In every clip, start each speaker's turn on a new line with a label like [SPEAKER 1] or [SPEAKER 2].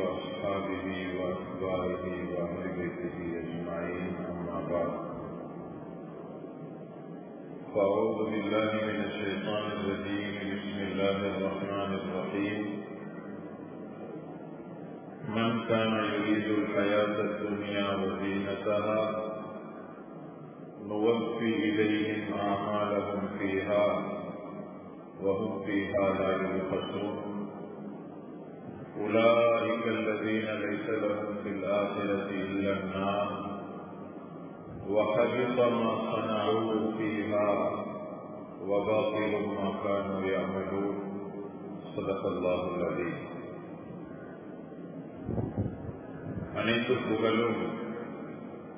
[SPEAKER 1] وأصحابه وأتباعه وأهل بيته أجمعين، أما بعد. فأعوذ بالله من الشيطان الرجيم. بسم الله الرحمن الرحيم. من كان يريد الحياة الدنيا وزينتها، نوفي إليهم أعمالهم فيها، وهم فيها لا يبخسون. أولئك الذين ليس لهم في الآخرة إلا النار. وحبط ما صنعوا فيها وباطل ما كانوا يعملون. صدق الله العظيم. انیس بغلوں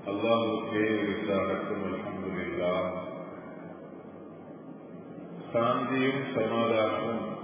[SPEAKER 1] اللہ کے رضاکم الحمدللہ ساندیوں سماداکم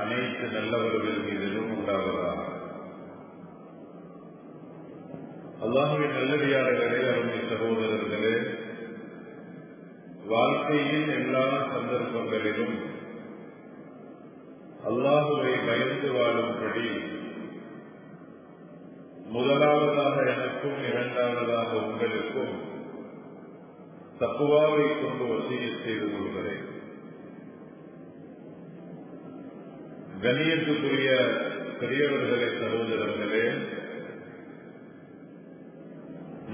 [SPEAKER 1] அனைத்து நல்லவர்கள் மீதிலும் உண்டாவதாக அல்லாஹுவின் நல்லடியாளர்களே அருமை சகோதரர்களே வாழ்க்கையின் எல்லா சந்தர்ப்பங்களிலும் அல்லாஹுவை பயந்து வாழும்படி முதலாவதாக எனக்கும் இரண்டாவதாக உங்களுக்கும் தப்புவாவை கொண்டு வசிய செய்து கொள்கிறேன். கணியத்துக்குரிய பெரியவர்களே சகோதரர்களே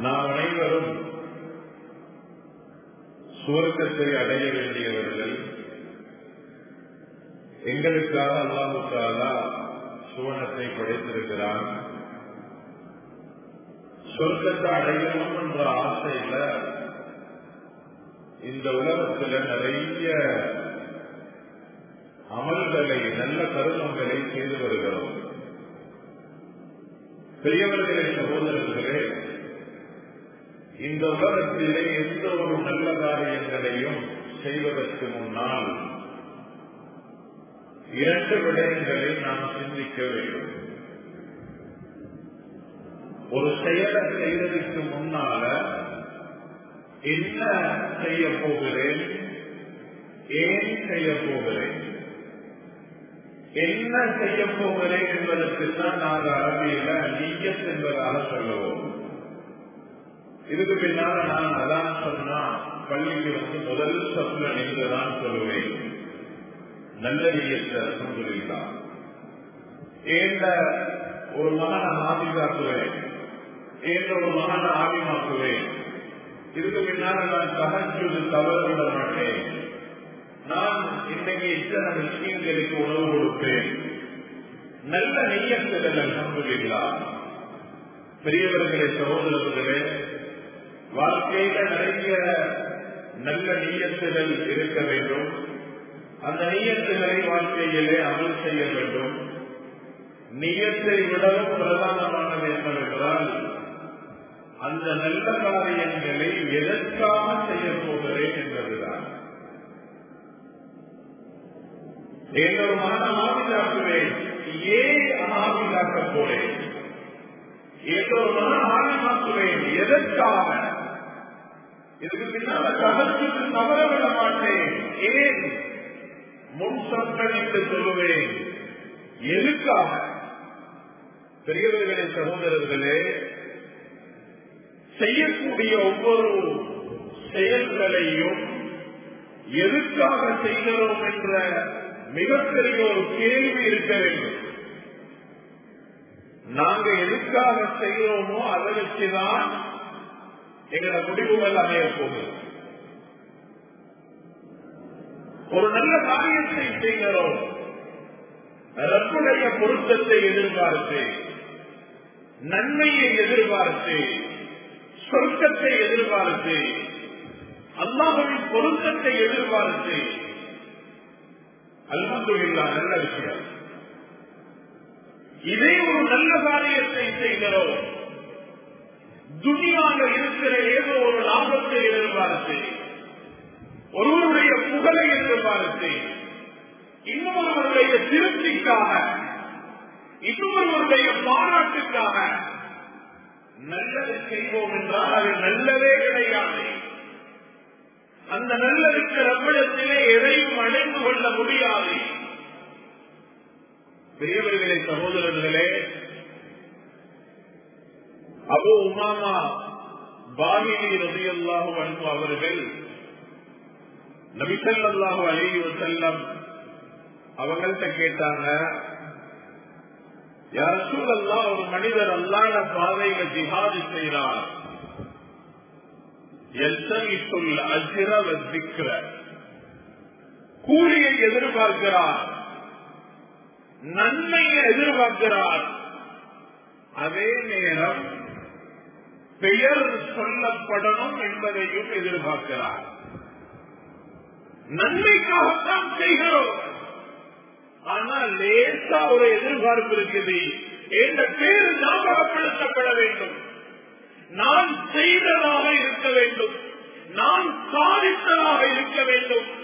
[SPEAKER 1] நாம் அனைவரும் சுவர்க்கத்தை அடைய வேண்டியவர்கள். எங்களுக்காக அல்லாஹுக்காலா சுவனத்தை படைத்திருக்கிறான். சொர்க்கத்தை அடையணும் என்ற ஆசையில இந்த உலகத்துல நிறைய அமல்களை நல்ல கருமங்களை செய்து வருகிறோம். பெரியவர்களே சகோதரர்களே இந்த உலகத்திலே எந்த ஒரு நல்ல காரியங்களையும் செய்வதற்கு முன்னால் இரண்டு விடயங்களை நாம் சிந்திக்க வேண்டும். ஒரு செயலை செய்வதற்கு முன்னால என்ன செய்ய போகிறேன் ஏன் செய்ய போகிறேன்? என்ன செய்ய போகிறேன் என்பதற்கு தான் நாங்கள் அரபியில நீயத் என்பதாக சொல்லுவோம். இதுக்கு பின்னால நான் அதான் சொன்னா பள்ளிக்கு வந்து முதல் சொன்ன என்றுதான் சொல்லுவேன். நல்ல நீயத்தை சொல்லுவீங்களா ஏந்த ஒரு மகனை ஆதிகாக்குவேன் ஏந்த ஒரு மகனை ஆதிமாக்குவேன் இதுக்கு பின்னால நான் தகச்சு தவறு விட மாட்டேன் நான் இன்னைக்கு இத்தனை விஷயங்களுக்கு உணவு கொடுப்பேன் நல்ல நெய்யத்துகள் அல்ஹம்துலில்லா பெரியவர்களே சகோதரர்களே வாழ்க்கையில நிறைய நல்ல நீயத்துகள் இருக்க வேண்டும். அந்த நீயத்துகளை வாழ்க்கையிலே அமல் செய்ய வேண்டும். நீயத்தை விடவும் பிரதானமானது என்னவென்றால் அந்த நல்ல காரியங்களை எதற்காக செய்ய போகிறேன் என்பதுதான். ஒரு மகன் ஆவிதாக்குவேன் ஏன் ஆவிதாக்க போறேன் ஏதோ ஒரு ஆவிமாக்குவேன் எதற்காக? இதுக்கு பின்னால கதத்துக்கு தவற விட மாட்டேன். ஏன்? முன் சொற்கணித்து சொல்லுவேன். எதுக்காக? பெரியவர்களே சகோதரர்களே செய்யக்கூடிய ஒவ்வொரு செயல்களையும் எதுக்காக செய்கிறோம் என்ற மிகப்பெரிய ஒரு கேள்வி இருக்க வேண்டும். நாங்க எதுக்காக செய்கிறோமோ அதை வச்சுதான் எங்களோட முடிவுகள் அமைய போகுது. ஒரு நல்ல காரியத்தை செய்கிறோம். ரப்புடைய பொருத்தத்தை எதிர்பார்த்து நன்மையை எதிர்பார்த்து சொர்க்கத்தை எதிர்பார்த்து அல்லாஹின் பொருத்தத்தை எதிர்பார்த்து அல்ஹம்துலில்லாஹ் நல்ல விஷயம். இதே ஒரு நல்ல காரியத்தை செய்கிறோம் துணியாக இருக்கிற ஏதோ ஒரு லாபத்தை எதிர்பார்த்து ஒருவருடைய புகழை எதிர்பார்த்து இன்னொருவருடைய திருப்திக்காக இன்னொருவருடைய பாராட்டுக்காக நல்லது செய்வோம் என்றால் அது நல்லதே கிடையாது. அந்த நல்லதுக்கு நம்மிடத்திலே எதையும் அடைந்து கொள்ள முடியாது. பெரியவர்களே சகோதரர்களே அபோ உமாமா பாகினி ரதியல்லாஹு அன்பு அவர்கள் நபிசல்லாஹு அழகி செல்லம் அவங்கள்ட்ட கேட்டாங்க யார் சூழல்லாம் ஒரு மனிதர் அல்லாத பாதையில ஜிஹாது செய்கிறார் கூலியை எதிர்பார்க்கிறார். நன்மையை எதிர்பார்க்கிறார். அதே நேரம் பெயர் சொல்லப்படணும் என்பதையும் எதிர்பார்க்கிறார். நன்மைக்காகத்தான் செய்கிறோம். ஆனால் லேசா ஒரு எதிர்பார்ப்பு இருக்குது. என்ற பேர் ஞாபகப்படுத்தப்பட வேண்டும். நான் செய்ததாக இருக்க வேண்டும். நான் சாதித்ததாக இருக்க வேண்டும்.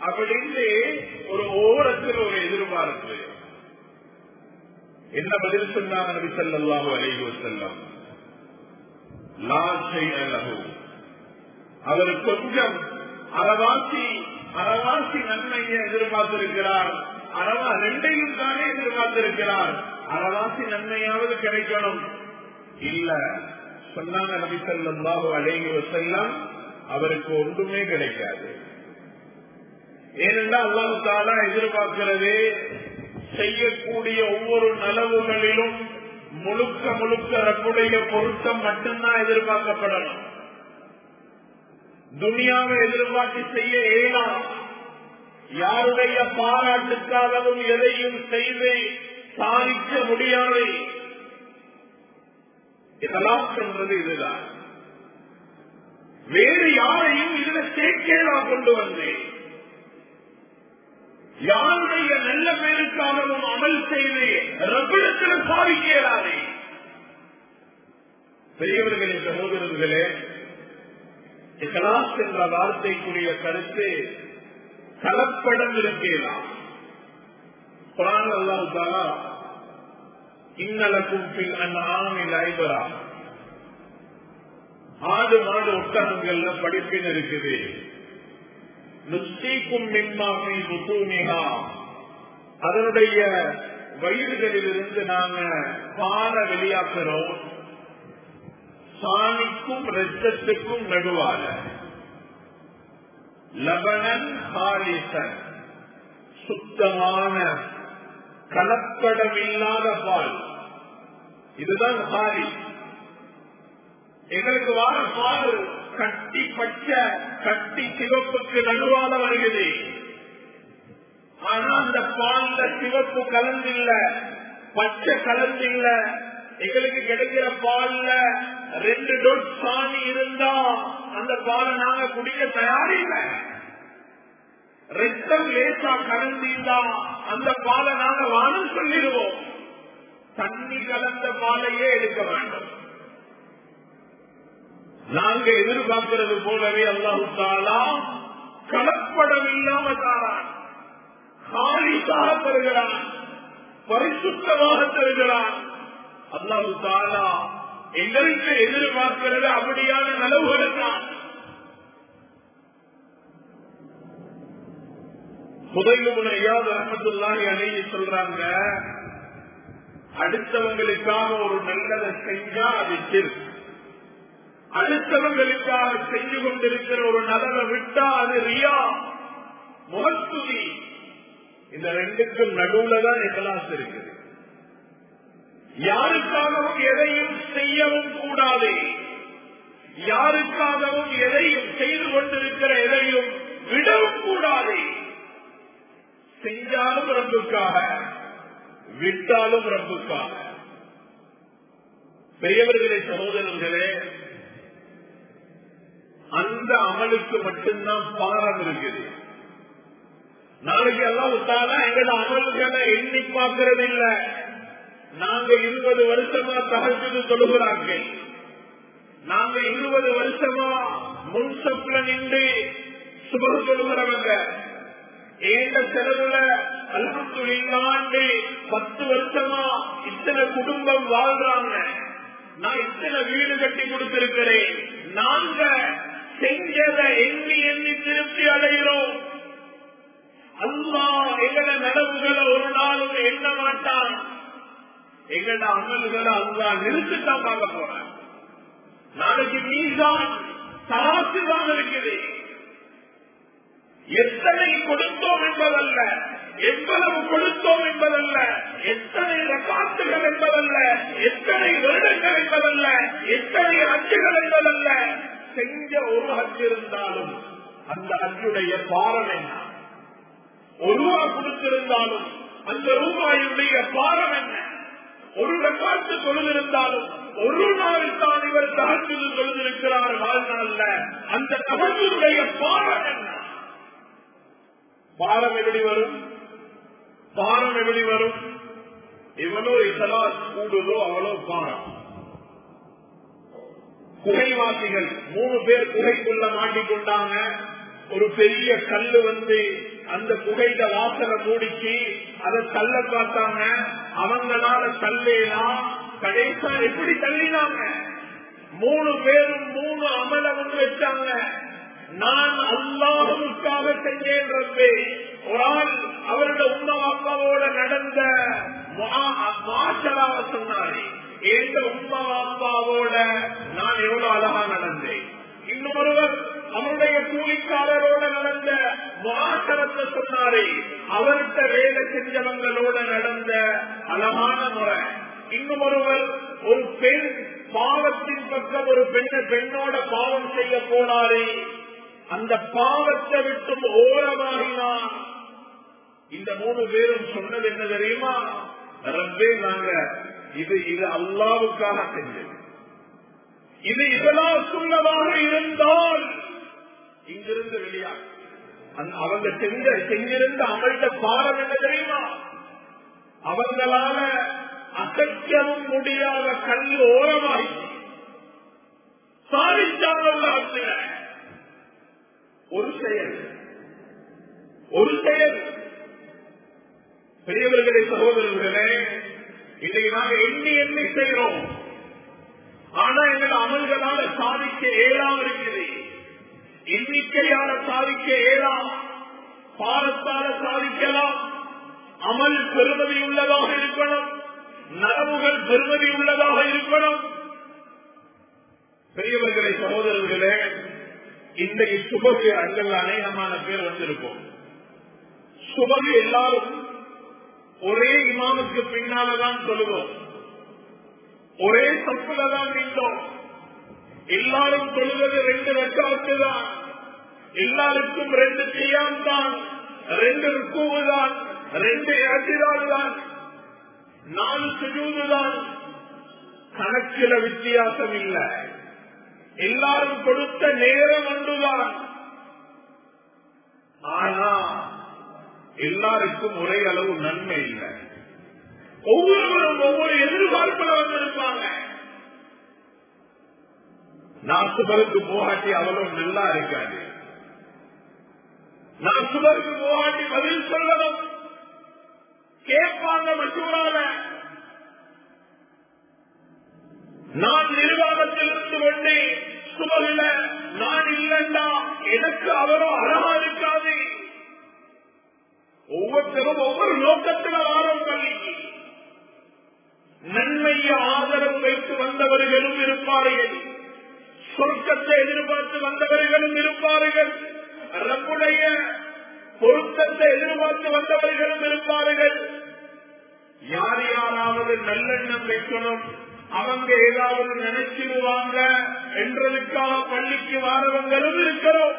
[SPEAKER 1] அப்படின்னு ஒரு ஓரத்தில் ஒரு எதிர்பார்ப்பு. என்ன பதில் சொன்னாங்க நபி ஸல்லல்லாஹு அலைஹி அவர் கொஞ்சம் அறவாசி அறவாசி நன்மையை எதிர்பார்த்திருக்கிறார். அறவா ரெண்டையும் தானே எதிர்பார்த்திருக்கிறார். அறவாசி நன்மையாவது கிடைக்கணும். இல்ல சொன்னாங்க நபி ஸல்லல்லாஹு அலைஹி வசல்லாம் அவருக்கு ஒன்றுமே கிடைக்காது. ஏனென்றால் அல்லாஹு தாலா எதிர்பார்க்கிறது செய்யக்கூடிய ஒவ்வொரு நலவுகளிலும் முழுக்க முழுக்க ரப்புடைய பொருத்தம் மட்டும்தான் எதிர்பார்க்கப்படணும். துனியாவை எதிர்பார்த்து செய்ய இயலாம் யாருடைய பாராட்டுக்காகவும் எதையும் செய்து சாதிக்க முடியாது. இதெல்லாம் இதுதான். வேறு யாரையும் இதுல சேர்க்கேலா கொண்டு வந்தேன். யாருடைய நல்ல பேருக்காகவும் அமல் செய்து ரப்பிடத்தில் சாதிக்கலாதே பெரியவர்களே சகோதரர்களே இகலாஸ் என்ற வார்த்தைக்குரிய கருத்து கலப்படம் இருக்கலாம் குரான் அல்லாஹ் இன்னலக்கும் பின் அந்நாமில் ஐபரா ஆடு மாடு ஒட்டகங்கள்ல படிப்பின் இருக்குது. நுஸ்தீக்கும் மின்மாமி புத்தூமிகா அதனுடைய வயிறுகளிலிருந்து நாங்க பால வெளியாக்குறோம். சாணிக்கும் ரத்தத்துக்கும் நடுவால லபனன் சுத்தமான கலப்படமில்லாத பால். இதுதான் பாரி எங்களுக்கு வார பால் கட்டி பச்சை கட்டி சிவப்புக்கு நடுவால வருகிறது. ஆனா அந்த பால்ல சிவப்பு கலந்தில்ல பச்சை கலந்தில்ல எங்களுக்கு கிடைக்கிற பால்ல ரெண்டு டொட் சாணி இருந்தா அந்த பாலை நாங்க குடிக்க தயாரில்லை. ரத்தம் லேசா கலந்திருந்தா அந்த பாலை நாங்க வானம் சொல்லிடுவோம். தண்ணி கலந்த பாலையே எடுக்க வேண்டும். நாங்க எதிர்பார்க்கிறது போலவே அல்லாஹு தாலா கலப்படம் இல்லாம தாரான். காலிசாக தருகிறான். பரிசுத்தமாக தருகிறான். அல்லாஹு தாலா எங்களுக்கு எதிர்பார்க்கிறது அப்படியான நலவுகள் தான். புதையுமுனையாவது அஹமதுல்லாஹி அணைய சொல்றாங்க அடுத்தவங்களுக்காக ஒரு நல்லதை செஞ்சா அது சிறு அடுத்தவங்களுக்காக செஞ்சு கொண்டிருக்கிற ஒரு நலனை விட்டா அது ரியா முகத்துவி இந்த ரெண்டுக்கும் நடுவுல தான் எகலாஸ் இருக்குது. யாருக்காகவும் எதையும் செய்யவும் கூடாது. யாருக்காகவும் எதையும் செய்து கொண்டிருக்கிற எதையும் விடவும் கூடாது. செஞ்சாலும் ரப்புக்காக விட்டாலும் ரப்புக்காக. பெரியவர்களே சகோதரர்களே அந்த அமலுக்கு மட்டும்தான் பாரம் இருக்குது. நாளைக்கு எல்லாம் விட்டாலும் எங்களோட அமல்களை எண்ணி பார்க்கறது இல்ல நாங்க இருபது வருஷமா தகச்சது தொழுகிறாங்க நாங்க இருபது வருஷமா முன்சப்ல நின்று சுபகு தொழுகிறவங்க. ஏந்த செலவுல அல்பத்துள்ளாண்டு பத்து வருஷமா இத்தனை குடும்பம் வாழ்றாங்க. நான் இத்தனை வீடு கட்டி கொடுத்திருக்கிறேன். நாங்க செஞ்சதை எண்ணி எண்ணி திருப்தி அடைகிறோம். அல்லா எங்கட நடவுகளை ஒரு நாளும் எண்ண மாட்டான். எங்கட அமல்களை அல்லா நிறுத்தித்தான் பார்க்க போறேன். நாளைக்கு மீதான் தராசு தான் இருக்குது. எத்தனை கொடுத்தோம் என்பதல்ல. எவ்வளவு கொடுத்தோம் என்பதல்ல. எத்தனை ரசாத்துகள் என்பதல்ல. எத்தனை வருடங்கள் என்பதல்ல. எத்தனை அச்சுகள் என்பதல்ல. செஞ்ச ஒரு அச்சு இருந்தாலும் அந்த அச்சுடைய பாரம் என்ன? ஒரு ரூபா கொடுத்திருந்தாலும் அந்த ரூபாயுடைய பாரம் என்ன? ஒரு ரக்காத்து தொழுதிருந்தாலும் ஒரு நாள் தான் இவர் தகர்த்து தொழுதிருக்கிறார் வாழ்நாள்ல அந்த தகவலுடைய பாரம் என்ன? பாரம் எப்படி வரும்? பாரம் எப்படி வரும்? எவ்வளோ இசலாஸ் கூடுதோ அவ்வளோ பாரம். குகைவாசிகள் மூணு பேர் குகைக்குள்ள மாட்டிக்கொண்டாங்க. ஒரு பெரிய கல்லு வந்து அந்த குகைத வாசலை மூடிச்சு அதை தள்ள பார்த்தாங்க. அவங்களால தள்ளேலாம் கடைசா எப்படி தள்ளினாங்க? மூணு பேரும் மூணு அமல வந்து வச்சாங்க. நான் அல்லாஹுக்காக செஞ்சேன் ரப்பே ஒரு ஆள் அவருடைய உமா அப்பாவோட நடந்த மாசலாவ சொன்னாரே. எந்த உமா அப்பாவோட நான் எவ்வளவு அழகா நடந்தேன்? இன்னொருவர் ஒருவர் அவருடைய கூலிக்காரரோட நடந்த மாசரத்தை சொன்னாரே. அவர்கிட்ட வேலை செஞ்சவங்களோட நடந்த அழகான முறை. இன்னும் ஒருவர் ஒரு பெண் பாவத்தின் பக்கம் ஒரு பெண்ணை பெண்ணோட பாவம் செய்ய போனாரே. அந்த பாவத்தை விட்டும் ஓரமாகினான். இந்த மூணு பேரும் சொன்னது என்ன தெரியுமா? ரப்பே நாங்க இது இது அல்லாவுக்காக செஞ்சது. இது இவலாசுள்ளதாக இருந்தால் இங்கிருந்து வெளியா அவங்க செஞ்ச செஞ்சிருந்த அமல்த பாடம் என்ன தெரியுமா? அவங்களால அசைக்கவும் முடியாத கல் ஓரமாகி சாதிச்சாங்க ஒரு செயல். ஒரு செயல். பெரியவர்களே சகோதரர்களே இதை நாங்க எண்ணி எண்ணி செய்கிறோம். ஆனா எங்கள் அமல்களால சாதிக்க ஏழாம் இருக்குது. எண்ணிக்கையால சாதிக்க ஏழாம் பாரத்தால சாதிக்கலாம். அமல் பெருமதி உள்ளதாக இருக்கணும். நரவுகள் பெருமதி உள்ளதாக இருக்கணும். பெரியவர்களே சகோதரர்களே இன்றைக்கு சுபகு அங்கல்ல அநேகமான பேர் வந்திருக்கும். சுபகு எல்லாரும் ஒரே இமாமுக்கு பின்னாலதான் சொல்லுவோம் ஒரே தப்புல தான் நின்றோம். எல்லாரும் சொல்லுவது ரெண்டு ரெக்கார்டு தான். எல்லாருக்கும் ரெண்டு செய்யாம் தான். ரெண்டு ருக்குவு தான். ரெண்டு இறக்கிதான் தான். நாலு சுஜூது தான். கணக்கில வித்தியாசம் இல்லை. எல்லாரும் கொடுத்த நேரம் ஒன்றுதான் ஆனா எல்லாருக்கும் ஒரே அளவு நன்மை இல்லை. ஒவ்வொருவரும் ஒவ்வொரு எதிர்பார்ப்புல வந்திருப்பாங்க. நான் சுபருக்கு போகாட்டி அவ்வளவு நல்லா இருக்காது. நான் சுபருக்கு போகாட்டி பதில் சொல்லணும். கேட்பாங்க மசூரால. நான் நிர்வாகத்தில் இருந்து கொண்டு சுபகில நான் இல்லண்டா எனக்கு அவரோ அழகா இருக்காது. ஒவ்வொருத்தரும் ஒவ்வொரு நோக்கத்தில் ஆர்வம் கல்வி நன்மைய ஆதரவு வைத்து வந்தவர்களும் இருப்பார்கள். சொர்க்கத்தை எதிர்பார்த்து வந்தவர்களும் இருப்பார்கள். ரப்புடைய பொருத்தத்தை எதிர்பார்த்து வந்தவர்களும் இருப்பார்கள். யார் யாராவது நல்லெண்ணம் வைக்கணும் அவங்க ஏதாவது நினைச்சிருவாங்க என்றதுக்காக பள்ளிக்கு வாரவங்களும் இருக்கிறோம்.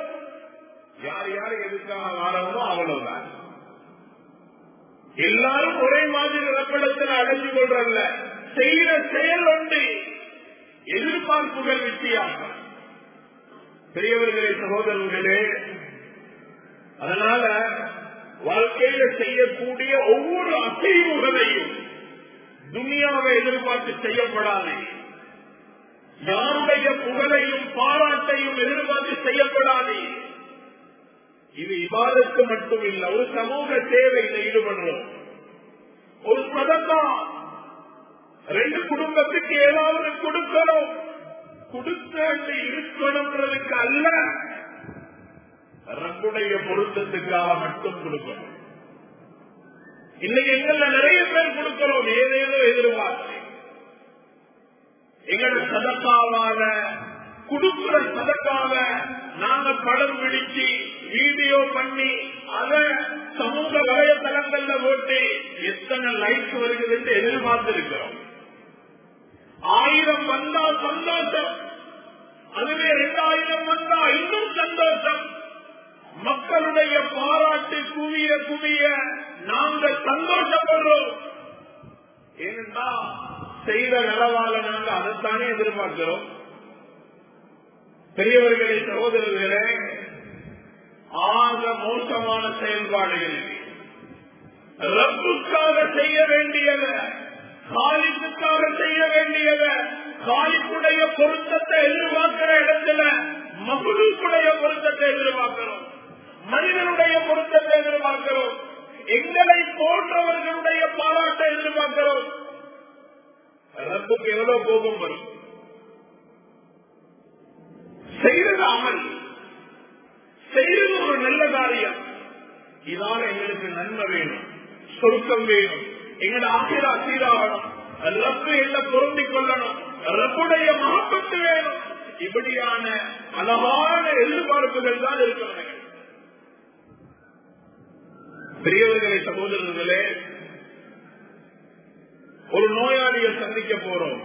[SPEAKER 1] யார் யார் எதுக்காக வாரவோ அவ்வளவுதான். எல்லாரும் ஒரே மாதிரி ரப்படத்தில் அடைஞ்சு கொள்றல்ல செய்கிற செயல் ஒன்று எதிர்பார்ப்புகள் வித்தியாசம். பெரியவர்களே சகோதரர்களே அதனால வாழ்க்கையில செய்யக்கூடிய ஒவ்வொரு அசைவுகளையும் துனியாவை எதிர்பார்த்து செய்யப்படாதே. யாருடைய புகழையும் பாராட்டையும் எதிர்பார்த்து செய்யப்படாது. இது இவாதத்து மட்டும் இல்ல ஒரு சமூக சேவையில் ஈடுபடுறோம். ஒரு சதக்கா ரெண்டு குடும்பத்துக்கு ஏதாவது கொடுக்கணும். கொடுத்து இருக்கணும்ன்றதுக்கு அல்ல ரப்புடைய பொருத்தத்துக்காக மட்டும் கொடுக்கணும். இன்னைக்கு எங்கள்ல நிறைய பேர் கொடுக்கிறோம் ஏதேதோ எதிர்பார்த்து எங்களோட சதக்காவாக குடுக்குற சதக்காக நாங்க படம் பிடிச்சு வீடியோ பண்ணி அத சமூக வலைதளங்கள்ல போட்டு எத்தனை லைக்ஸ் வருகிறது எதிர்பார்த்து இருக்கிறோம் ஆயிரம் வந்தா சந்தோஷம். அதுவே இரண்டாயிரம் வந்தா இன்னும் சந்தோஷம். மக்களுடைய பாராட்டு குவிய குவிய நாங்கள் சந்தோஷப்படுறோம். ஏனென்றா செய்த நலவால நாங்கள் அதைத்தானே எதிர்பார்க்கிறோம். பெரியவர்களே சகோதரர்களே ஆக மோசமான செயல்பாடுகள். ரப்புக்காக செய்ய வேண்டியத காலிப்புக்காக செய்ய வேண்டியத காலிப்புடைய பொருத்தத்தை எதிர்பார்க்கிற இடத்துல மகளுக்குடைய பொருத்தத்தை எதிர்பார்க்கிறோம். மனிதனுடைய பொருத்தத்தை எதிர்பார்க்கிறோம். எங்களை போன்றவர்களுடைய பாராட்டை எதிர்பார்க்கிறோம். ரப்புக்கு எவ்வளவு கோபம் வரும்? செய்தது அமல். செய்தது ஒரு நல்ல காரியம். இதால எங்களுக்கு நன்மை வேணும் சொருக்கம் வேணும். எங்களோட ஆசிரா சீராகணும். ரப்பு என்ன பொருந்திக் கொள்ளணும்? ரப்புடைய மகப்பத்து வேணும். இப்படியான அழகான எதிர்பார்ப்புகள் தான் இருக்கிறது. பெரியவர்களே சகோதரர்களே ஒரு நோயாளியை சந்திக்க போறோம்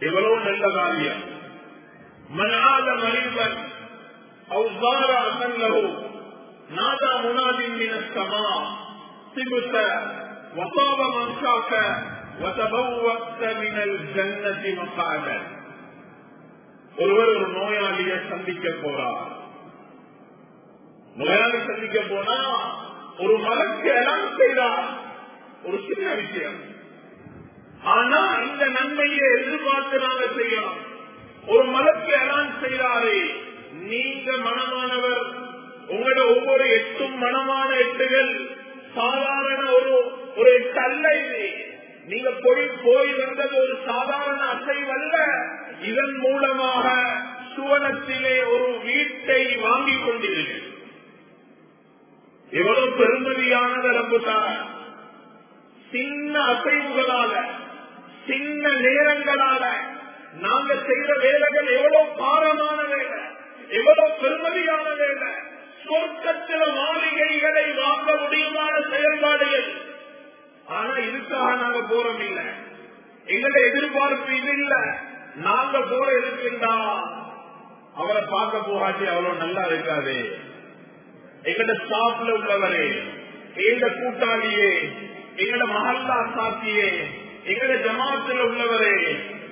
[SPEAKER 1] எவ்வளவு நல்ல காரியம் மனாத மனிதன் அவ்வாறு அசல்லவோ நாதா முனாதின் மினஸ்தமா சிபுத்த வசாப மன்சாக்க வசபவத்த மினல் ஜன்னதி மசாக ஒருவர் ஒரு நோயாளியை சந்திக்க போறார் நோயாளி சந்திக்க போனா ஒரு மலக்கு எல்லாம் செய்தார் ஒரு சின்ன விஷயம். ஆனா இந்த நன்மையை எதிர்பார்த்து நாங்க ஒரு மலக்கு எல்லாம் செய்தாரே நீங்க மனமானவர். உங்களோட ஒவ்வொரு எட்டும் மனமான எட்டுகள். சாதாரண ஒரு ஒரு எட்டு அல்ல இது. நீங்க போய் போய் வந்தது ஒரு சாதாரண அசைவல்ல. இதன் மூலமாக சுவனத்திலே ஒரு வீட்டை வாங்கிக் கொண்டீர்கள் எவ்வளவு பெருமதியானது ரம்புத்தார சின்ன அசைவுகளால சின்ன நேரங்களால நாங்க செய்த வேலைகள் எவ்வளவு பாரமான வேலை எவ்வளவு பெருமதியான வேலை சொர்க்கத்தில மாளிகைகளை வாங்க முடியுமான செயல்பாடுகள் ஆனா இதுக்காக நாங்க போறோம் இல்ல. எங்களை எதிர்பார்ப்பு இது இல்ல. நாங்க போற இருக்கின்றா அவரை பார்க்க போகாட்டி அவ்வளவு நல்லா இருக்காது. எங்கட ஸ்டாப்ல உள்ளவரே எங்க கூட்டாளியே எங்கட மகல்லா சாத்தியே எங்கட ஜமாத்துல உள்ளவரே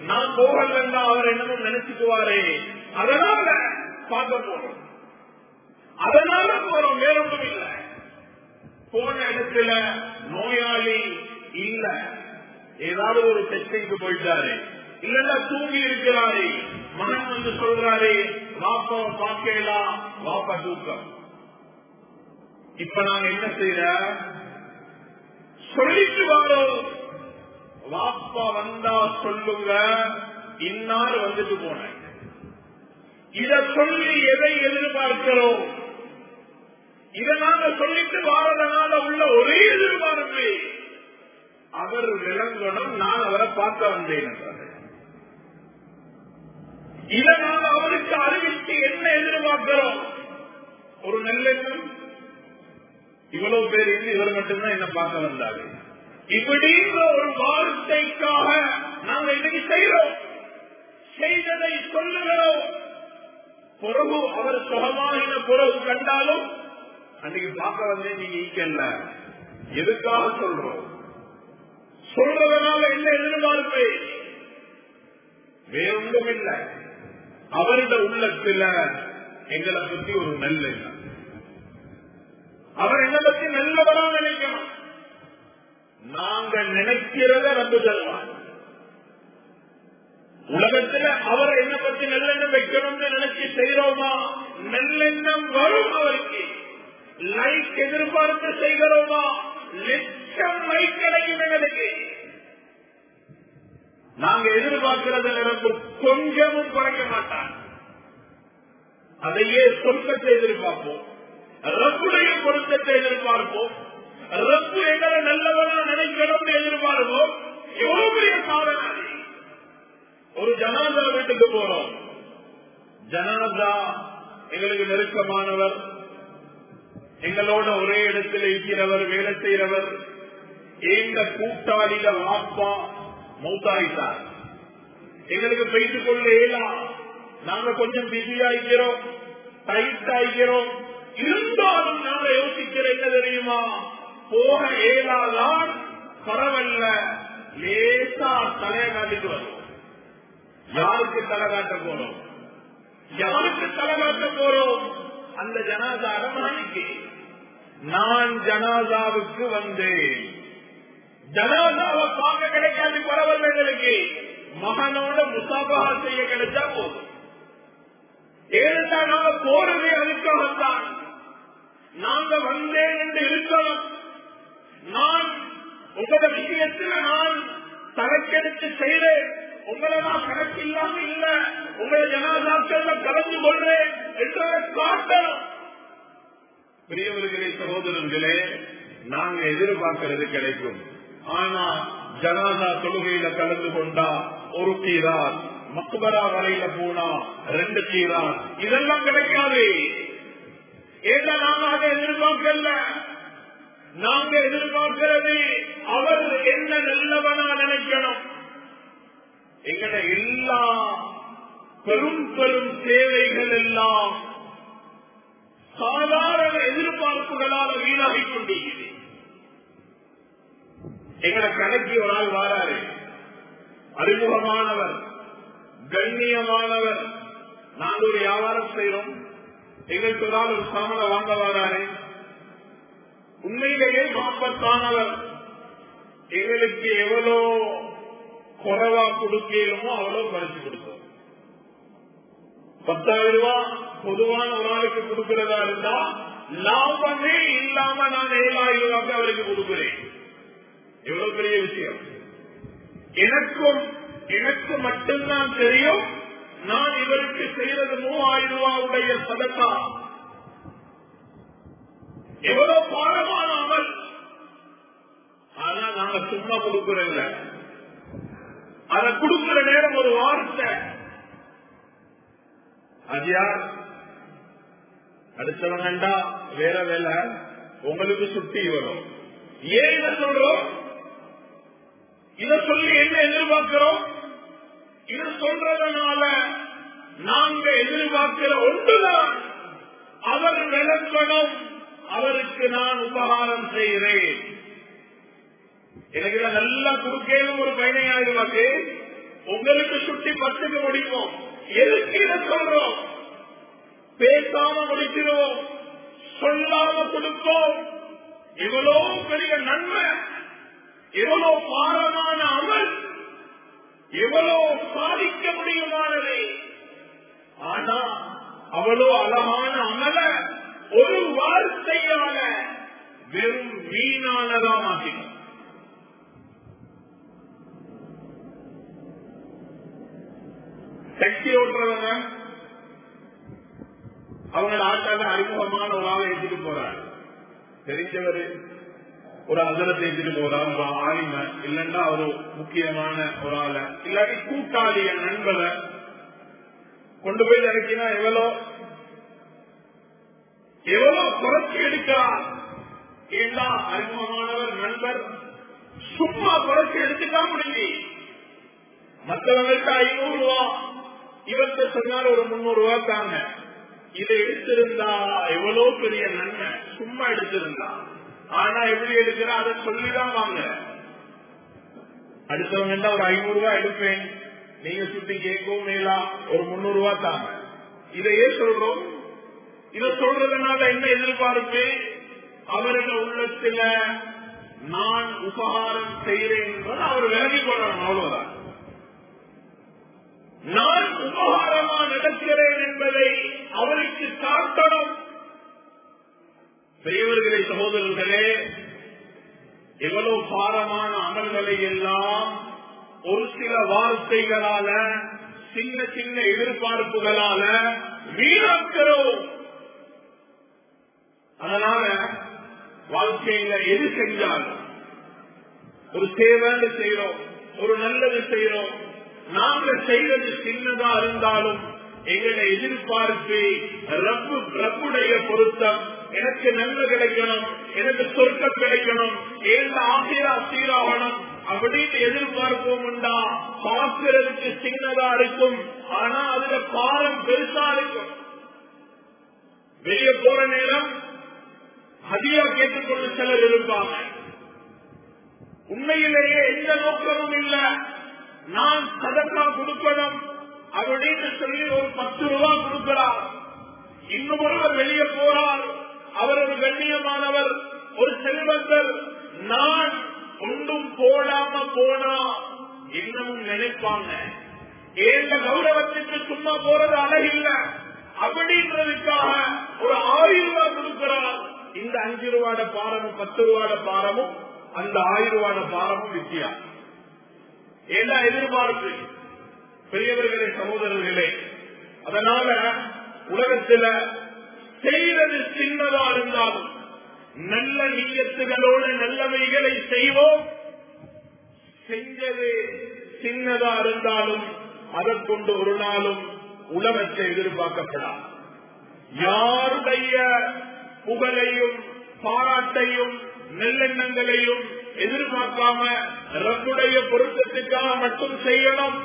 [SPEAKER 1] நான் போகலன்னா அவர் என்னமோ நினைச்சுக்குவாரே. அதனால பார்க்க போறோம். அதனால போறோம் வேறொன்றும் இல்லை. போன இடத்துல நோயாளி இல்ல. ஏதாவது ஒரு டெஸ்டிங்க்கு போயிட்டாரு. இல்லன்னா தூங்கி இருக்கிறாரு. மகன் வந்து சொல்றாரு வாப்பா பார்க்கலாம் வாப்பா தூக்கம். இப்ப நாங்க என்ன செய்யற சொல்லிட்டு வரோம் வாப்பா வந்தா சொல்லுங்க. இன்னார் வந்துட்டு போன இத சொல்லி எதை எதிர்பார்க்கிறோம்? இதை நாங்க சொல்லிட்டு வாரதனால உள்ள ஒரே எதிர்பார்ப்பு. அவர் விளங்கணும் நான் அவரை பார்க்க வந்தேன் இதனால் அவருக்கு அறிவித்து என்ன எதிர்பார்க்கிறோம்? ஒரு நல்லெண்ணம்? இவ்வளவு பேர் இருந்து இவர் மட்டும்தான் என்ன பார்க்க வந்தாரு. இப்படின்ற ஒரு வார்த்தைக்காக நாங்க இன்னைக்கு செய்யறோம் செய்ததை சொல்லுகிறோம். பிறகு அவர் சுகமாகின பிறகு கண்டாலும் அன்னைக்கு பார்க்க வந்தேன் நீங்க ஈக்கல்ல. எதுக்காக சொல்றோம்? சொல்றதுனால என்ன எதிர்பார்ப்பு? வேறொன்றும் இல்லை. அவருடைய உள்ளத்துல எங்களை பத்தி ஒரு நல்ல இல்லை அவர் என்ன பத்தி நல்லவரா நினைக்கணும்? நாங்க நினைக்கிறத ரத்து செல்வார் உலகத்துல அவர் என்ன பத்தி நல்லெண்ணம் வைக்கணும்னு நினைச்சு செய்யறோமா? நல்லெண்ணம் வரும் அவருக்கு. லைக் எதிர்பார்த்து செய்கிறோமா? லட்சம் லைக் கிடைக்கும் எங்களுக்கு. நாங்க எதிர்பார்க்கிறது நிரப்பு கொஞ்சமும் குறைக்க மாட்டான் அதையே சொர்க்கத்தை எதிர்பார்ப்போம். ரப்புடைய பொருத்தத்தை எதிர்பார்ப்போம். ரப்பு எங்களை நல்லவனா நினைக்கணும்னு எதிர்பார்ப்போம். எவ்வளவு பெரிய சாதனை. ஒரு ஜனாதா வீட்டுக்கு போறோம். ஜனாதா எங்களுக்கு நெருக்கமானவர். எங்களோட ஒரே இடத்தில் இருக்கிறவர் வேலை செய்கிறவர் எங்க கூட்டாளிக வாப்பா மௌத்தாயிட்டார் எங்களுக்கு பேசிக் கொள்ள இயலாம் நாங்க கொஞ்சம் பிஸி ஆகிக்கிறோம் டைட் ஆகிக்கிறோம் இருந்தாலும் நாங்க யோசிக்கிற என்ன தெரியுமா? போக ஏழாதான் பரவல்ல லேசா தலையை காட்டிட்டு வரும். யாருக்கு தலை காட்ட போறோம்? யாருக்கு தலை காட்ட போறோம்? அந்த ஜனாதா அரமானிக்கு நான் ஜனாதாவுக்கு வந்தேன். ஜனாதாவை பார்க்க கிடைக்காது பரவாயில்ல எங்களுக்கு. மகனோட முசாபகா செய்ய கிடைச்சா போதும். ஏனென்றா நாங்க போறதே அதுக்காகத்தான். நாங்க வந்தேன் என்று இருக்கலாம் நான் உங்களோட விஷயத்துல நான் தரக்கெடுத்து செய்தேன். உங்களை நான் கணக்கு இல்லாம இல்ல. உங்களை ஜனாதாக்கள்ல கலந்து கொள்றேன் என்றதை காட்டணும் பெரியவர்களே சகோதரர்களே நாங்க எதிர்பார்க்கிறது கிடைக்கும். ஆனா ஜனாதா தொழுகையில கலந்து கொண்டா ஒரு கீரார் மக்பரா வரையில போனா ரெண்டு கீரார் இதெல்லாம் கிடைக்காது. ஏன்னா நாங்க அதை எதிர்பார்க்கல? நாங்க எதிர்பார்க்கிறது அவர் என்ன நல்லவனா நினைக்கணும். எங்கட எல்லா பெரும் பெரும் சேவைகள் எல்லாம் சாதாரண எதிர்பார்ப்புகளால் வீணாகி கொண்டிருக்கிறது. எங்கட கணக்கு ஒரு ஆள் வாராரு. அறிமுகமானவர் கண்ணியமானவர். நாங்க ஒரு வியாபாரம் செய்யறோம் எங்களுக்கு ஒரு ஆள் வாங்க வராரு உண்மையிலேயே மாப்பத்தானவர் எங்களுக்கு எவ்வளோ குறைவா கொடுக்கலுமோ அவ்வளவு குறைச்சு கொடுப்போம் பத்தாயிரம் ரூபாய் பொதுவான ஒரு ஆளுக்கு கொடுக்கிறதா இருந்தா லாபமே இல்லாம நான் ஏழாயிரம் ரூபாய்க்கு அவருக்கு கொடுக்கிறேன். எவ்வளவு பெரிய விஷயம். எனக்கும் எனக்கு மட்டும்தான் தெரியும். நான் இவருக்கு செய்யறது மூவாயிரம் ரூபாவுடைய சதக்கா. எவ்வளவு பாரமான அமல் ஆனா நாங்க சும்மா கொடுக்கிறோம்ல அதை கொடுக்கிற நேரம் ஒரு வார்த்தை. அது யார்? அடுத்தவங்கண்டா வேற வேலை. உங்களுக்கு சுட்டி வரும் ஏன் இதை சொல்றோம்? இத சொல்லி என்ன எதிர்பார்க்கிறோம்? இது சொல்றதுனால நாங்க எதிர்பார்க்கிற ஒன்றுதான். அவர் விளக்கணும் அவருக்கு நான் உபகாரம் செய்கிறேன். எனக்கு நல்லா கொடுக்கலும் ஒரு பதினையாயிரம் ரூபாய்க்கு உங்களுக்கு சுட்டி பத்துக்கு முடிப்போம். எதுக்கு இதை சொல்றோம்? பேசாம முடிக்கிறோம் சொல்லாம கொடுப்போம். இவ்வளவு பெரிய நன்மை. எவ்வளவு பாரமான அமல். எவ்வளவு சாதிக்க முடியுமானது? ஆனா அவ்வளோ அழகான அமல ஒரு வார்த்தையால வெறும் வீணானதா மாற்றினோம் சக்தி ஓட்டுறவங்க அவங்க ஆட்டாக அறிமுகமான ஒரு ஆளை எடுத்துட்டு போறாரு. தெரிஞ்சவரு ஒரு அசலத்தை எடுத்துட்டு போறார் ஒரு ஆளும இல்லைன்னா ஒரு முக்கியமான ஒரு ஆளை. இல்லாட்டி கூட்டாளிய நண்பரை கொண்டு போய் இறக்கினா எவ்வளோ? எவ்வளவு குறைச்சி எடுக்கிறார் ஏன்னா அறிமுகமானவர் நண்பர்? சும்மா குறைச்சி எடுத்துட்டா முடிஞ்சு மற்றவங்களுக்கு ஐநூறு ரூபா. இவர்கிட்ட சொன்னால் ஒரு முன்னூறு ரூபா தாங்க. இதை எடுத்திருந்தா எவ்வளவு பெரிய நன்மை? சும்மா எடுத்திருந்தா. ஆனா எப்படி எடுக்கிற? அதை சொல்லிதான் வாங்க அடுத்தவங்க ஒரு ஐநூறு ரூபாய் எடுப்பேன். நீங்க சுத்தி கேட்கவும் மேலா ஒரு முன்னூறு ரூபாய் தாங்க இதையே சொல்றோம். இத சொல்றதுனால என்ன எதிர்பார்ப்பு? அவர்கள் உள்ளத்துல நான் உபகாரம் செய்கிறேன் என்பது அவர் விலகி கொள்ளணும் அவ்வளவுதான். நான் உபகாரமா நடக்கிறேன் என்பதை அவருக்கு காட்டணும் பெரியவர்களே சகோதரர்களே எவ்வளவு பாரமான அமல்களை எல்லாம் ஒரு சில வார்த்தைகளால சின்ன சின்ன எதிர்பார்ப்புகளால வீணாக்கிறோம். அதனால வாழ்க்கையில எது செஞ்சாலும் ஒரு சேவைன்னு செய்யறோம் ஒரு நல்லது செய்யறோம் நாங்க செய்வது சின்னதா இருந்தாலும் எங்களை எதிர்பார்ப்பு ரப்பு ரப்புடைய பொருத்தம். எனக்கு நன்மை கிடைக்கணும் எனக்கு சொர்க்கம் கிடைக்கணும் ஏந்த ஆசிரா சீராகணும் அப்படின்னு எதிர்பார்ப்போம் உண்டா? பார்க்கிறதுக்கு சின்னதா இருக்கும் ஆனா அதுல பாரம் பெருசா இருக்கும். வெளியே போற நேரம் அதிகா கேட்டுக்கொண்டு சிலர் இருப்பாங்க. உண்மையிலேயே எந்த நோக்கமும் இல்ல. நான் சதக்கா கொடுக்கணும் அப்படின்னு சொல்லி ஒரு பத்து ரூபாய் கொடுக்கிறார். இன்னும் ஒருவர் வெளியே போறார். அவர் ஒரு கண்ணியமானவர் ஒரு செல்வந்தர். நான் ஒன்றும் போடாம போனா இன்னமும் நினைப்பாங்க. ஏந்த கௌரவத்துக்கு சும்மா போறது அழகில்ல. அப்படின்றதுக்காக ஒரு ஆயிரம் ரூபாய் கொடுக்கிறார். இந்த அஞ்சு ரூபாட பாரமும் பத்து ரூபாட பாரமும் அந்த ஆயிரம் ரூபாட பாரமும் வித்தியாசம் ஏன்னா எதிர்பார்ப்பு? பெரியவர்களே சகோதரர்களே அதனால உலகத்துல செய்வது சின்னதா இருந்தாலும் நல்ல நீயத்துகளோடு நல்லவைகளை செய்வோம். செஞ்சது சின்னதா இருந்தாலும் அதை கொண்டு ஒரு நாளும் உலகத்தை எதிர்பார்க்கப்படாது. யாருடைய புகழையும் பாராட்டையும் நெல்லெண்ணங்களையும் எதிர்பார்க்காம ரப்புடைய பொருத்தத்துக்காக மட்டும் செய்யணும்.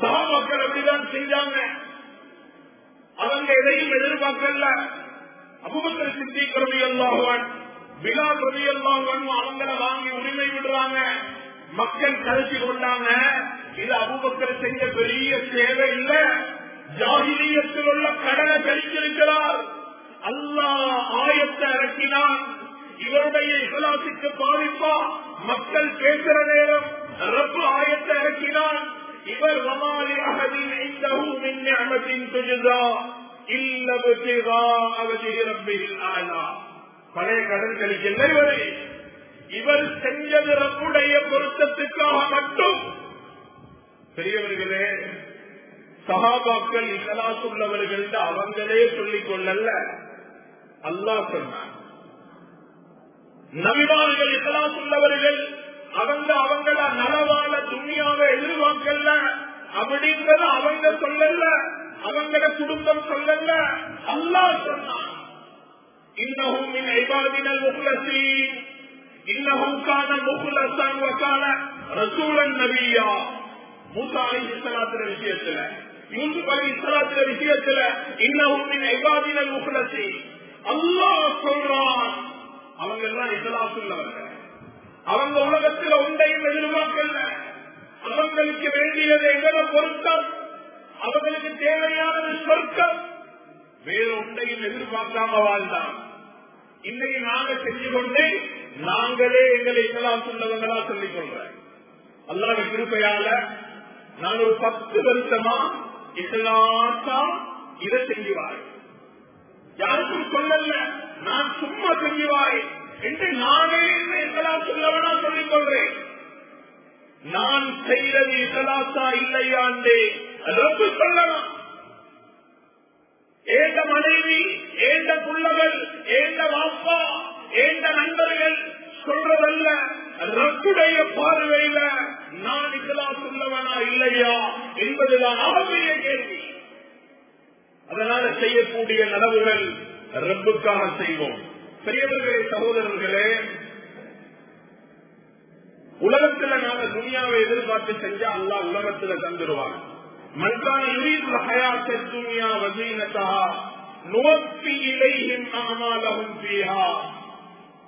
[SPEAKER 1] சகாபாக்கள் அப்படிதான் செஞ்சாங்க. அவங்க எதையும் எதிர்பார்க்கல. அபுபக்கர் சித்திக் ரவி அல்லாஹான் பிலால் ரவி அல்லாஹான் அவங்கள வாங்கி உரிமை விடுறாங்க. மக்கள் கருத்தி கொண்டாங்க. இது அபுபக்கர் செஞ்ச பெரிய சேவை இல்ல. ஜாகிலியத்தில் உள்ள கடனை கழிச்சிருக்கிறார். அல்லா ஆயத்தை இறக்கினான். இவருடைய இகலாசுக்கு பாதிப்பா. மக்கள் பேசுற நேரம் ரப்பு ஆயத்தை இறக்கினான். இவர் வமாலி அகதின் ஐந்தஹு மின் நிஅமத்தின் துஜ்ஸா இல்ல புத்திகா ரப்பில் ஆலா பழைய கடன் கழிக்கல இவரு இவர் செஞ்சது ரப்புடைய பொருத்தத்துக்காக மட்டும். பெரியவர்களே சகாபாக்கள் இகலாஸ் உள்ளவர்கள் அவங்களே சொல்லிக் கொள்ளல அல்லாஹ் சொன்னார் நபிமார்கள் இகலாஸ் அவங்க அவங்கள நலவான துணியாவை எதிர்பார்க்கல. அப்படின்றத அவங்க சொல்லல. அவங்கள குடும்பம் சொல்லல. அல்லா சொன்னான். இன்னஹும் மின் இபாதினல் முக்லசீன். இன்னஹும் கான முக்லசன் வகான ரசூலன் நபியா. மூசா அலைஹிஸ்ஸலாத்துற விஷயத்துல யூசுப் அலைஹிஸ்ஸலாத்துற விஷயத்துல இன்னஹும் மின் இபாதினல் முக்லசீன். அல்லாஹ் சொல்றான். அவங்க எல்லாம் இஸ்லாஸ் உள்ளவர்கள் அவங்க உலகத்தில் ஒன்றையும் எதிர்பார்க்கல. அவங்களுக்கு வேண்டியது எங்களை பொருத்தம்? அவங்களுக்கு தேவையானது சொர்க்கம். வேற ஒன்றையும் எதிர்பார்க்காம வாழ்ந்தான். இன்னைக்கு நாங்க செஞ்சு கொண்டு நாங்களே எங்களை இஸ்லாம் சொன்னவங்களா சொல்லிக் கொள்றேன். அல்லாத கிருப்பையால நான் ஒரு பத்து வருஷமா இஸ்லாத்தா இதை செஞ்சுவாரு யாருக்கும் சொல்லல நான் சும்மா செஞ்சுவாய். என்று நானே இஸ்லாம் சொல்லவனா சொல்லிக் கொள்றேன். நான் செய்தது இசலாசா இல்லையாண்டே ரப்பு சொல்லலாம். ஏந்த மனைவி ஏந்த புள்ளகள் ஏந்த வாப்பா ஏந்த நண்பர்கள் சொல்றதல்ல. ரப்புடைய பார்வையில நான் இஸ்லாம் சொல்லவனா இல்லையா என்பதுதான் அவருடைய கேள்வி. அதனால செய்யக்கூடிய நடவுகள் ரப்புக்காக செய்வோம். பெரியவர்களே சகோதரர்களே உலகத்துல நாங்க துணியாவை எதிர்பார்த்து செஞ்சா அல்லா உலகத்துல தந்துருவாங்க மன்கான ஹயாத்த துனியா வசீனத்தா நுவப்பி இலையும் அமாலகும்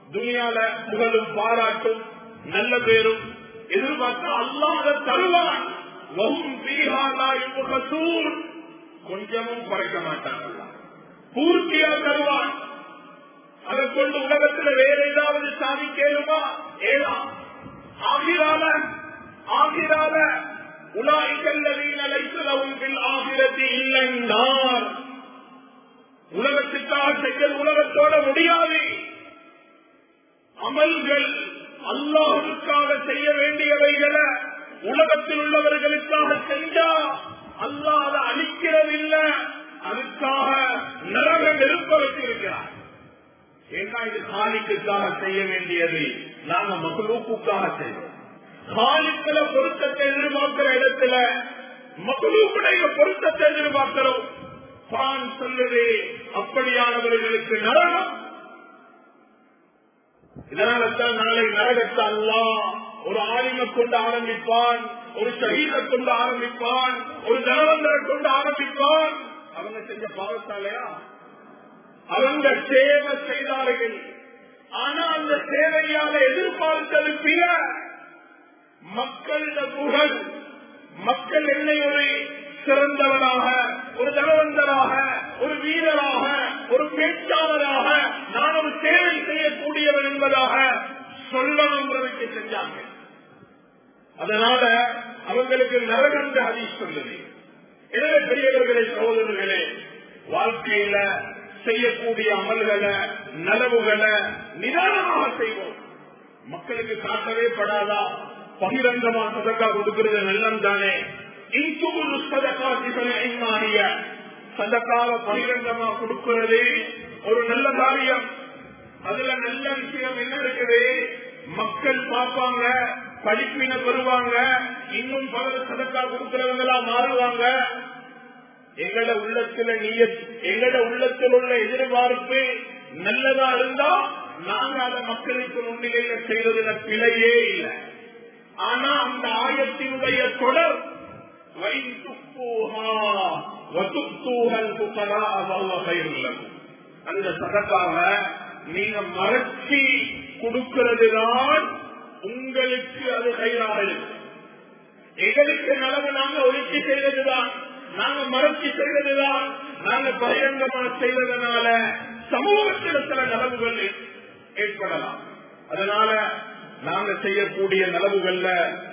[SPEAKER 1] துனியால புகழும் பாராட்டும் நல்ல பேரும் எதிர்பார்த்தா அல்லாத தருவான். கொஞ்சமும் குறைக்க மாட்டாங்க பூர்த்தியா தருவான். அதை கொண்டு உலகத்துல வேற ஏதாவது ஏழுமா ஏதா ஆகிரால ஆகிரால உலாய்கல்லவீன லைசுலவும் பில் ஆகிறது இல்லைந்தார். உலகத்துக்காக செய்ய உலகத்தோட முடியாது. அமல்கள் அல்லாஹுக்காக செய்ய வேண்டியவைகளை உலகத்தில் உள்ளவர்களுக்காக செஞ்சா அல்லாத அதை அழிக்கிறதில்லை. அதுக்காக நரக நெருப்ப வைத்திருக்கிறார். ஏன்னா இது காலிக்குக்காக செய்ய வேண்டியது. நாங்க மகளூக்குக்காக செய்வோம். காலிக்கல பொருத்தத்தை எதிர்பார்க்கிற இடத்துல மகளூக்குடைய பொருத்தத்தை எதிர்பார்க்கிறோம். பான் சொல்லுது அப்படியானவர்களுக்கு நரகம். இதனால்தான் நாளை நரகத்தை ஒரு ஆலிமை கொண்டு ஆரம்பிப்பான் ஒரு ஷஹீதை கொண்டு ஆரம்பிப்பான் ஒரு தனவந்தரை கொண்டு ஆரம்பிப்பான். அவங்க செஞ்ச பாவத்தாலையா? அவங்க சேவை செய்தார்கள். ஆனா அந்த சேவையால எதிர்பார்த்தது பிற மக்களிட புகழ் மக்கள் என்னை ஒரு சிறந்தவராக ஒரு தனவந்தராக ஒரு வீரராக ஒரு பேச்சாளராக நான் ஒரு சேவை செய்யக்கூடியவன் என்பதாக சொல்லணுங்கிறதுக்கு செஞ்சாங்க அதனால அவங்களுக்கு நரகன்ற ஹதீஸ் சொல்லுது. எனவே பெரியவர்களே சகோதரர்களே வாழ்க்கையில செய்யக்கூடிய அமல்களை நலவுகளை நிதானமாக செய்வோம். மக்களுக்கு காட்டவே படாதா? பகிரங்கமா சதக்கா கொடுக்கிறது நல்லம் தானே இன்சுகுரு சதக்கா சிவனைய சதக்காவை பகிரங்கமா கொடுக்கிறது ஒரு நல்ல காரியம். அதுல நல்ல விஷயம் என்ன இருக்குது? மக்கள் பார்ப்பாங்க படிப்பின பெறுவாங்க இன்னும் பல சதக்கா கொடுக்கிறவங்களா மாறுவாங்க. எங்கட உள்ளத்துல நீய எங்கட உள்ளத்தில் உள்ள எதிர்பார்ப்பு நல்லதா இருந்தா நாங்க அதை மக்களுக்கு முன்னிலையில செய்வதில் பிழையே இல்லை. ஆனா அந்த ஆயத்தினுடைய தொடர் அந்த சதக்காக நீங்க மறைச்சி கொடுக்கிறதுதான் உங்களுக்கு அது கையாக இருக்கு எங்களுக்கு நலவு நாங்க ஒழிச்சு செய்வதுதான். நாங்க மறைச்சி செய்ததுதான் நாங்க பகிரங்கமா செய்வதனால சமூகத்தில் சில நலவுகள் ஏற்படலாம். அதனால நாங்க செய்யக்கூடிய நலவுகள்ல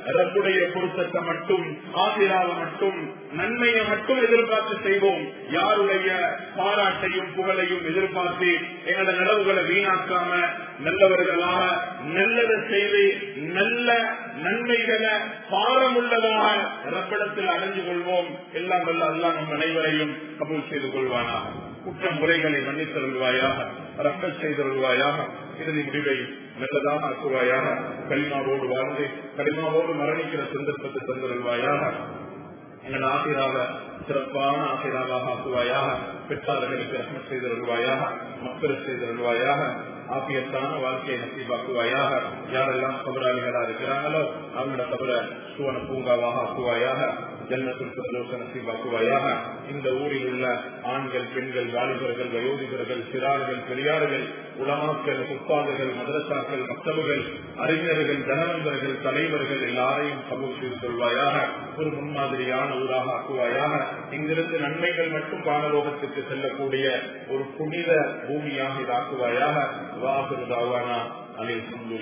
[SPEAKER 1] ரப்புடைய பொருத்தத்தை மட்டும் ஆசிராவை மட்டும் நன்மையை மட்டும் எதிர்பார்த்து செய்வோம். யாருடைய பாராட்டையும் புகழையும் எதிர்பார்த்து எங்களோட நலவுகளை வீணாக்காம நல்லவர்களாக நல்லதை செய்து நல்ல நன்மைகளை பாரமுள்ளதாக ரப்பிடத்தில் அடைஞ்சு கொள்வோம். எல்லாம் வல்ல அல்லா நம் அனைவரையும் கபூல் செய்து கொள்வானா குற்ற முறைகளை மன்னித்தருள்வாயாக ரப்பல் செய்தருள்வாயாக இறுதி முடிவை நல்லதாக ஆக்குவாயாக களிமாவோடு வாழ்ந்து களிமாவோடு மரணிக்கிற சந்தர்ப்பத்தை தந்தருள்வாயாக எங்கள் ஆசிராக சிறப்பான ஆசிராக ஆக்குவாயாக பெற்றாளர்களுக்கு ரஹ்மத் செய்தருள்வாயாக மக்கள் செய்தருள்வாயாக ஆபியத்தான வாழ்க்கையை நசீபாக்குவாயாக யாரெல்லாம் கபராளிகளா இருக்கிறாங்களோ அவங்களோட கபர சுவன பூங்காவாக ஆக்குவாயாக ஜன்னத்தில் நசீபாக்குவாயாக இந்த ஊரில் உள்ள ஆண்கள் பெண்கள் வாலிபர்கள் வயோதிபர்கள் சிறார்கள் பெரியார்கள் உலமாக்கள் புத்தாளர்கள் மதரசாக்கள் மக்தவுகள் அறிஞர்கள் தனவந்தர்கள் தலைவர்கள் எல்லாரையும் கபூர் செய்து கொள்வாயாக ஒரு முன்மாதிரியான ஊராக ஆக்குவாயாக. இங்கிருந்து நன்மைகள் மட்டும் பானலோகத்துக்கு செல்லக்கூடிய ஒரு புனித பூமியாக இதாக்குவாயாக. வாகுதாவானா அலில்